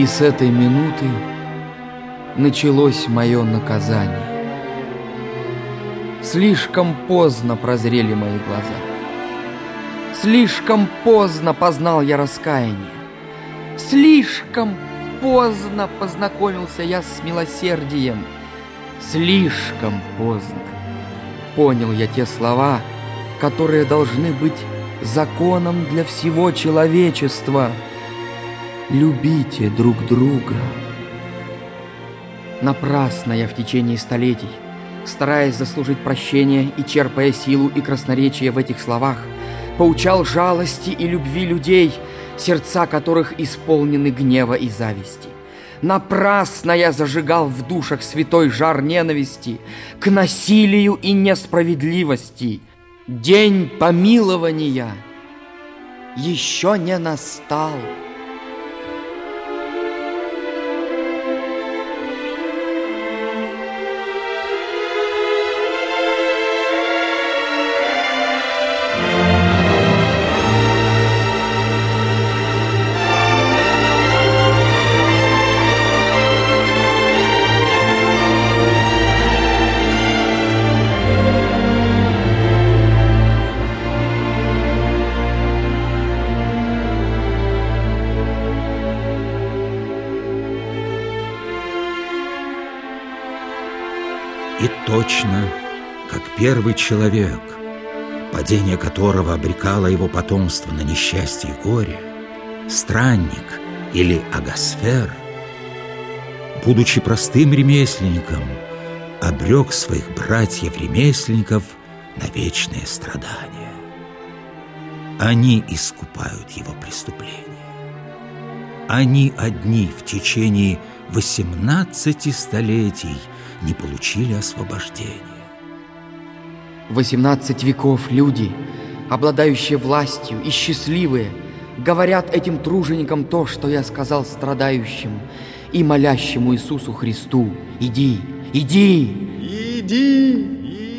И с этой минуты началось мое наказание. Слишком поздно прозрели мои глаза. Слишком поздно познал я раскаяние. Слишком поздно познакомился я с милосердием. Слишком поздно понял я те слова, которые должны быть законом для всего человечества. Любите друг друга. Напрасно я в течение столетий, стараясь заслужить прощение и черпая силу и красноречие в этих словах, поучал жалости и любви людей, сердца которых исполнены гнева и зависти. Напрасно я зажигал в душах святой жар ненависти к насилию и несправедливости. День помилования еще не настал. И точно, как первый человек, падение которого обрекало его потомство на несчастье и горе, странник или агосфер, будучи простым ремесленником, обрек своих братьев-ремесленников на вечные страдания. Они искупают его преступления. Они одни в течение 18 столетий – не получили освобождения. 18 веков люди, обладающие властью и счастливые, говорят этим труженикам то, что я сказал страдающему и молящему Иисусу Христу. Иди, иди! Иди,